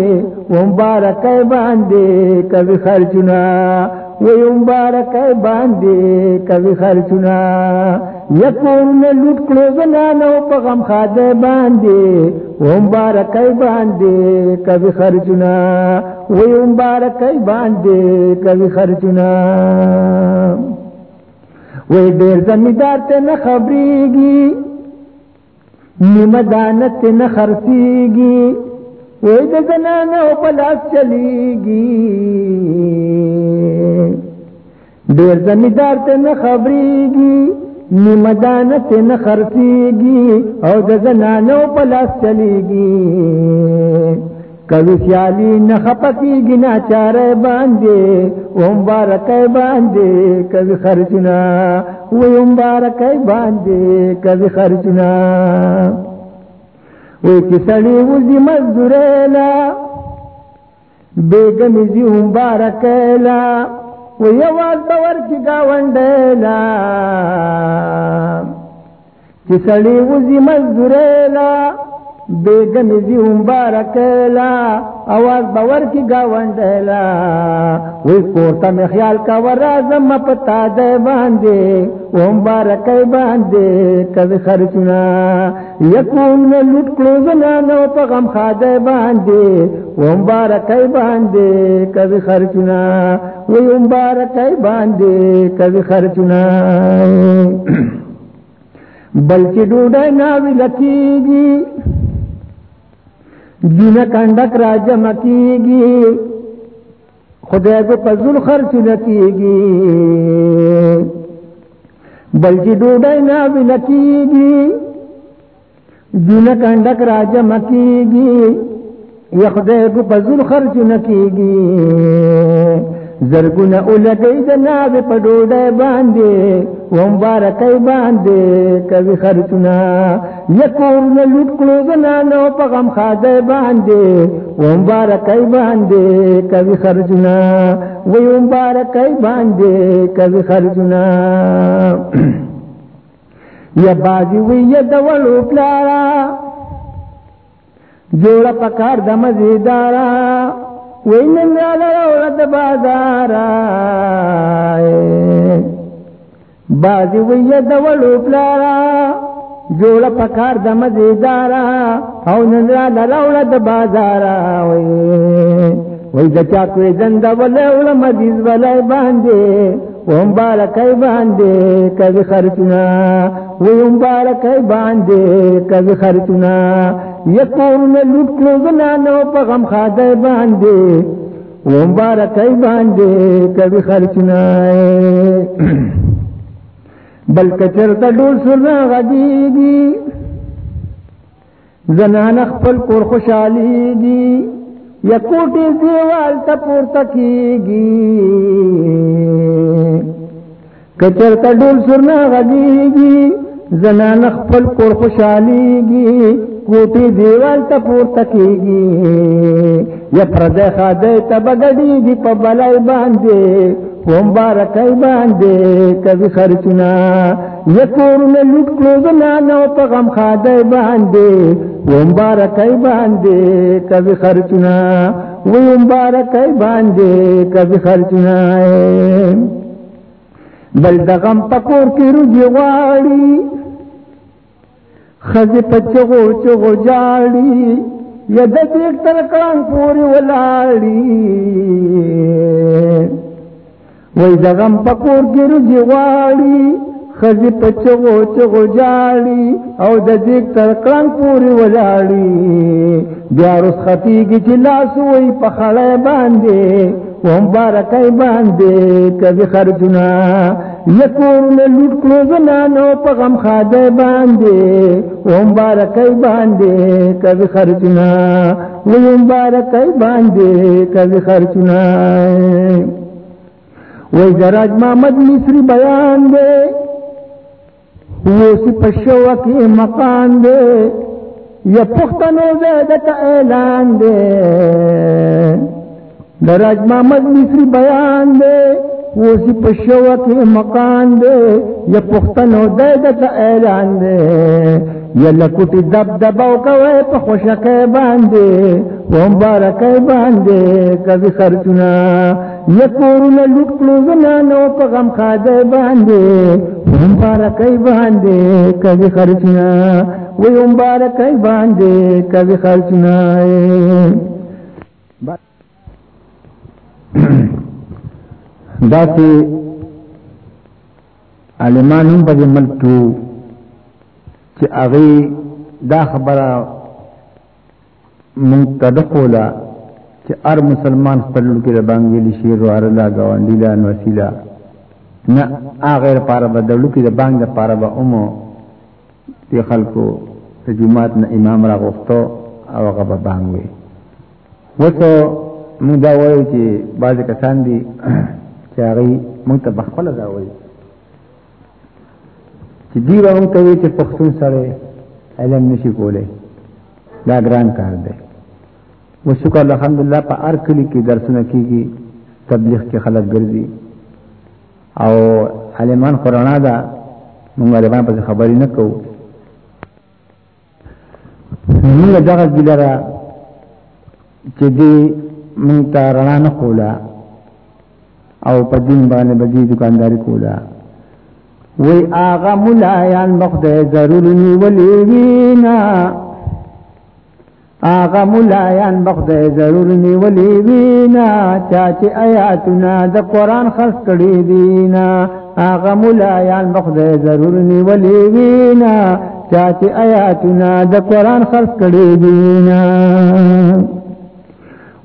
و مبارک باندې کوي خرجنا و مبارک باندې کوي خرجنا یقور لټ کړو زنانو په غم خاده باندې و مبارک باندې کوي خرجنا و مبارک باندې کوي خرجنا و ډیر زمیدار ته نه خبريږي نیمه دانت نه خرسیږي وای د زنانو په لاس چلیږي ډیر زمیدار ته نه خبريږي نیمه دانت نه خرسیږي او د زنانو په لاس چلیږي کلو سیالی نه خپکیږي نه چاره باندې و مبارک باندې کوي خرجنا و مبارک باندې کوي خرجنا و کی سړی وزي مزدورلا بیگم زی مبارک لا و یواز باور کی گاونډلا کی سړی وزي مزدورلا بیگم زی مبارک لا باور کی گاونډلا وی کوړه می خیال کا ور اعظم پتا دے باندې و مبارک باندې کذ خرچنا۔ یکون لټ کړو زنانو په غم خاده باندې و مبارک باندې کذ خرچنا۔ وی مبارک باندې کذ خرچنا بلکې ډوډۍ ناوی لکیږي دینه کندک را جمع کیږي خدای کو پزول خرچ نکیږي بلکې ډوډۍ نه ولکیږي دینه کندک را جمع کیږي یا خدای کو پزول خرچ نکیږي زرګونه اولګي د ناب په ډوډۍ باندې و مبارکای باندې کوي خرچنا یکور نه لټ کړو زنانو په غم خاده باندې و مبارکای باندې کوي خرچنا و مبارکای باندې کوي خرچنا۔ یا بازی وی یا دولو پلارا جوړه پکار د مزیدارا وینن لړولد بازار بازی وی دولو پلارا جوړ پکار د مزیدارا او نن لړولد بازار وی وی د چا کوی زند ولول مدیز ولای باندې وم بارکای باندې کوي خرچنا وم بارکای باندې کوي خرچنا یکون لوټ کړو زنانو په غم خاده باندې وم بارکای باندې کوي خرچنا بلکې چرته ډول سرنا غديږي زنان خپل کور خوشحاليږي یا کوټي دیوال ته پورته گی کچر تا ڈول سرنا غديږي زنان خپل کور خوشحاليږي کوټي دیوال ته پورته کیږي یا پرده خاده ته بغړيږي په بلای باندې ومبارکای باندې کوي خرچنا۔ یکورن لټ کړو زنانو په غم خاده باندې ومبارکای باندې کوي خرچنا۔ ومبارکای باندې کوي خرچنا بل د غم پکور کې روزي غواړي خزی پچغو چغو جاڑی، یا دیک تر کران پوری ولاڑی. وی دغم پکور گرو جواڑی خزی پچغو چغو جاڑی، او د دیک تر کران پوری ولاڑی. بیا رس خطیگی چلاسو وی پخڑے باندے وهم بارکای باندې کبي خرجنا یکور له لوټ کړو زنانو په غم خاده باندې وهم بارکای باندې کبي خرجنا وهم بارکای باندې کبي خرجنا وای دراج محمد مصری بیان دے، وہ سی پشو کی دے یا پختنو زیدت اعلان دے۔ دراج محمد مصری بیان دے۔ وسی پشو کی مکان دے، یا پختنو دے دتا اعلان دے۔ یا لکوٹی دب دباو کوئے پا خوشکے باندے وهم بارکے باندے، کبھی خرچنا یا کورونا لوٹ کلو زنانو پا غم خادے باندے وهم بارکے باندے، کبھی خرچنا وهم بارکے باندے، کبھی خرچنا دا سی علمان هم په ملکو چې هغه دا خبره منتدقولا چې ار مسلمان خپل کې د بانګلی شیر ور لا غونډی لا وسیله نه هغه لپاره بدلو کې د بانګ لپاره به اومو تی خلکو د جمعات نه امام را غوښتو او هغه به بانګ وي. وته موږ دا وایو چې بعض کسان دي چې هغه موږ ته بخپل دا وایي چې دی به موږ ته وایي چې پښتون سره علم نشي کولای. دا ګران کار دی. و شکر الحمدلله، په هر کلی کې درسونه کیږي، تبلیغ کې خلک ګرځي. او علمان قرانا دا موږ علمان په خبرې نه کوو. موږ دغه ګلره چې دی مونږ ته رڼا نه کولا او په دین باندې بدی دکانداري کولا. وی آغا ملایان بخده ضرور نیولی وینا آغا ملایان بخده ضرور نیولی وینا چاچی آیاتنا د قرآن خس کړی دینا. آغا ملایان بخده ضرور نیولی وینا چاچی آیاتنا د قرآن خس کړی دینا.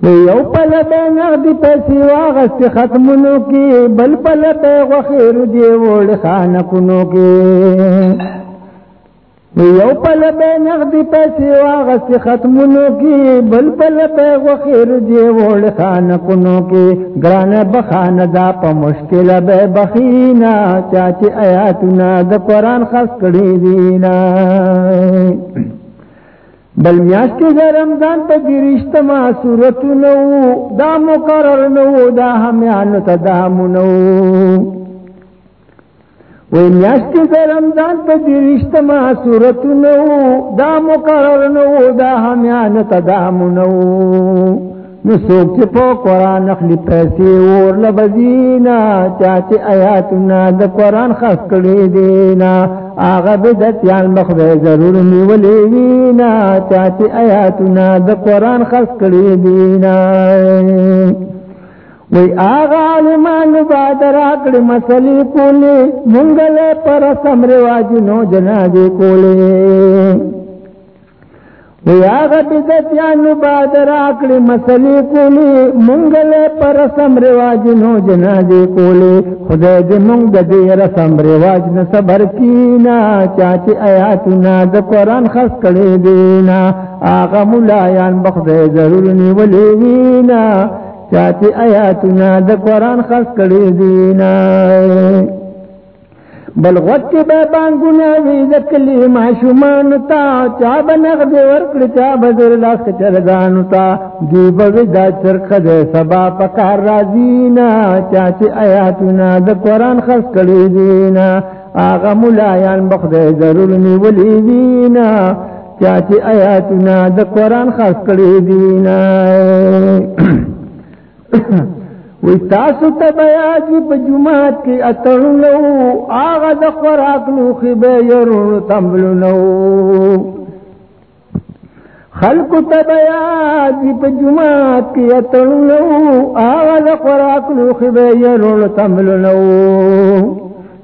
یو پل بے نغدی پیسی واغست ختمونو کی، بل پل بے غخیر دی وڑ خانکونو کی۔ یو پل بے نغدی پیسی واغست ختمونو کی، بل پل بے غخیر دی وڑ خانکونو کی۔ گران بخان دا پا مشکل بے بخینا، چاچی آیاتنا دا قرآن خس کڑی دینا۔ بل میاش کې د رمضان په ګریشتما صورت نو، دا مقرر نو، دا همیان ته دا مونو وې میاش کې د رمضان په ګریشتما صورت نو، دا مقرر نو، دا همیان ته دا نو. څوک چې په قران اخلي پیسې اور لبزینا چاته آیاتنا د قران خاص کړي دینا. آغا بدعت یان مخده ضرور نیولې وینا چاته آیاتنا دا قرآن خاص کری دینا. وی آغا علمان بادر آکڑ مسلی کولی منگل پر سمر واجنو جنادی کولی. وی بدتیانو بادر آکڑی مسلی کولی منگل پر رسم رواج نو جنازی کولی، خدای دی منگ دا دی رسم رواج نصبر کینا چاچی آیاتنا دا قرآن خس کڑی دینا، آغا ملایان بخدای ضرور نیولی وینا چاچی آیاتنا دا قرآن خس کڑی دینا۔ بل غوت کې به بانګونه وی ذکلی تا، چا بنغد ورکړ چا بدر لاس چرګان تا۔ دی به دا چرخه سبا پکار راځینا چا چې آیاتونه د قران خاص کړی دینا اغه مولایان بخده ضرور نیولی دینا چا چې آیاتونه د قران خاص کړی دینا وی تاسو تبیا جی پا جماعت کی اترو نو آغا دا خوراک لوخی بے یرون تمبلو نو خلق تبیا جی پا جماعت کی اترو نو آغا دا خوراک لوخی بے یرون تمبلو نو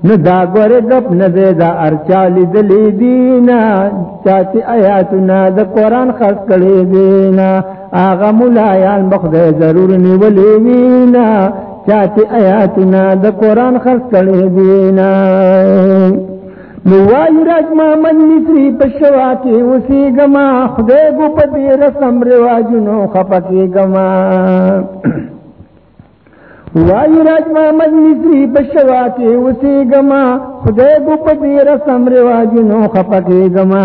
نو دا گور گپ ندے دا ارچالی دلی دینا چاچی آیاتنا دا قرآن خس کلی دینا آغا ملایان بخدے ضرور نیولی وینا. چاچی آیاتنا دا قرآن خس کلی دینا نوائی رجما من مصری پشوا کی اسی گما خدے گو پدی رسم رواجنو خپکی گما وائی راج محمد مصری بشوا کے اسی گما خدے گو پتی رسم رواج نو گما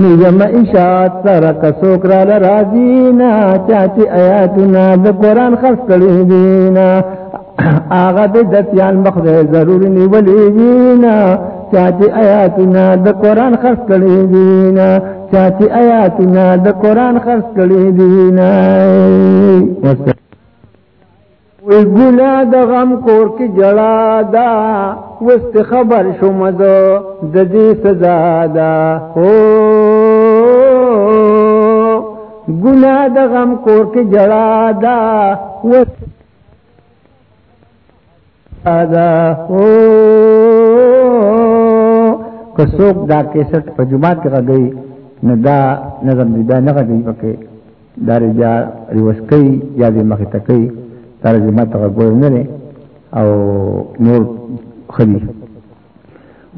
نیم اشاعت سر کسوکرا لرازینا، چاچی آیاتنا دا قرآن خس کری دینا. آغا دے دتیان بخدے ضرور نیولی دینا. چاچی آیاتنا دا قرآن خس کری دینا. چاچی آیاتنا دا قرآن خس کری دینا. وی گنا د غم کور کی جڑا دا وست خبر شوم دو د دې سزا دا. او گنا د غم کور کی جڑا دا وست دا، او کڅوک دا کیسټ په جمعات کې راغی نه دا نظم دی، دا نه غږی پکې دار بیا ریوس کوي یا دې مخه تکي ترجمه ته ګور نه او نور خلی۔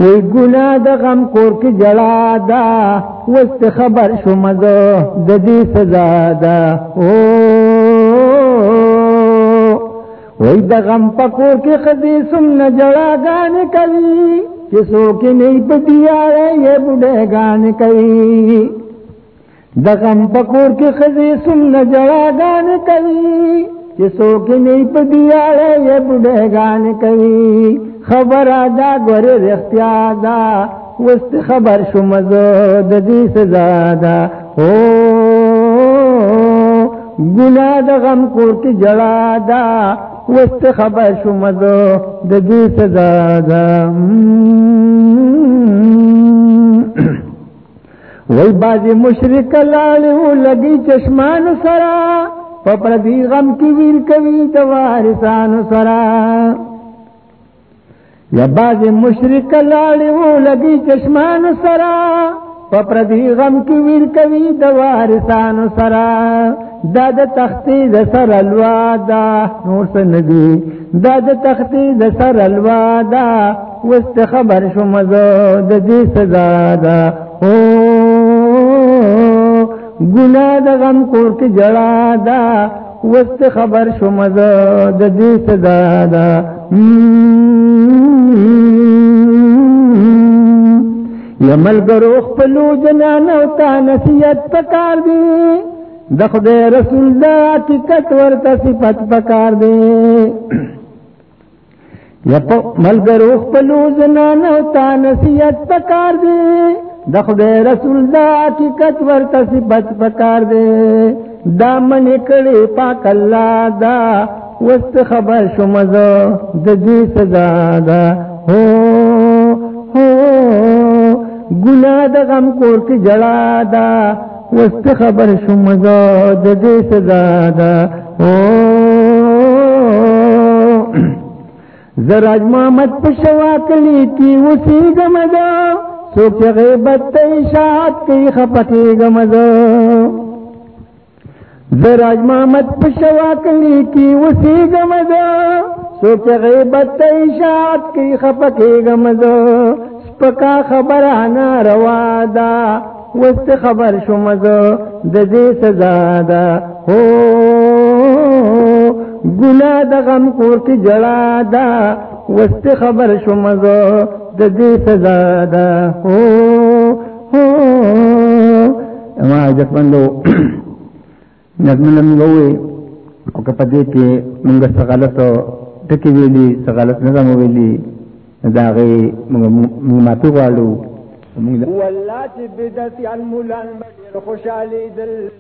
وی ګنا د غم کور کې جړا دا، وست خبر شوم زه د دې سزا دا، او. وی د غم پکور کې خدي سم نه جړا غان کوي چې څوک نه پدیا یې بډه غان کوي د غم پکور کې خدي سم نه جړا غان کوي چې څوک نه پدیا یې بډه غان کوي خبر ادا غره رختیا دا وست خبر شوم زه سزا دا۔ او ګنا د غم کور کې جړا دا وست خبر شوم زه سزا دا۔ وای بازی مشرک لاله لګي چشمان سرا۔ په غم کې ویل کوي د وارثانو سرا۔ یا باز مشرک لاړې وو لګي چشمان سرا په غم کې ویل کوي د سرا۔ دا تختی د سر الوادا نور څه ندي دا تختی د سر الوادا وست خبر شوم زه د دې سزا ده او ګنا د غم کور کې دا وست خبر شوم زه د دې صدا دا یمل ګرو خپلو جنان تا نصیحت پکار دی د خدای رسول دا حقیقت ورته صفات پکار دی یا په ملګرو خپلو جنان تا نصیحت پکار دی د خدای رسول دا حقیقت ورته صفات پکار دی دا من کړي پاک الله دا وست خبر شوم زه سزا دا۔ هو هو ګنا د غم کور کې جړا دا وست خبر شوم زه د سزا دا۔ هو زراج محمد پښوا کلی کی وسی گمدا سوچ غیبت ته اشاعت کی خپکی گمدا زراج محمد پښوا کلی کی وسی گمدا سوچ غیبت ته اشاعت کی خپکی گمدا سپکا خبر انا روا دا. وست خبر شومزه د دې سزا ده هو ګنا د غم کور کې جړا دا. وست خبر شوم زه د دې سزا ده هو هو ما عزت مندو نظم لم او کې موږ څه ټکی ویلي، څه غلط نظم ویلي دا غي موږ ماتو غواړو والله چې بدعت المولان ډېر خوشالي دل.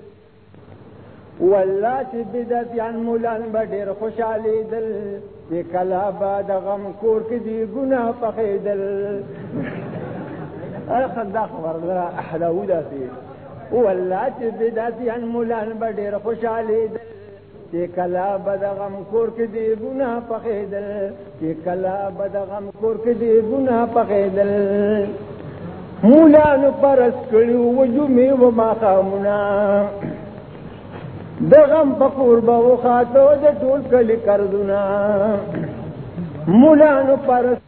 والله چې بدعت یان مولان به خوشالي دل. چې کلا با د غم کور کې دی ګناه پخېدل اخر دا خبر ده احلاو ده فيه والله چې بدعت یان مولان به خوشالي دل. چې کلا بد غم کور کې دی ګناه پخېدل چې کلا بد غم کور کې دی ګناه پخېدل مولانو پرس کړي و جمعې و ما خامونه د غم پکور به وخاتو د ټول کلی کردونه مولانو پرس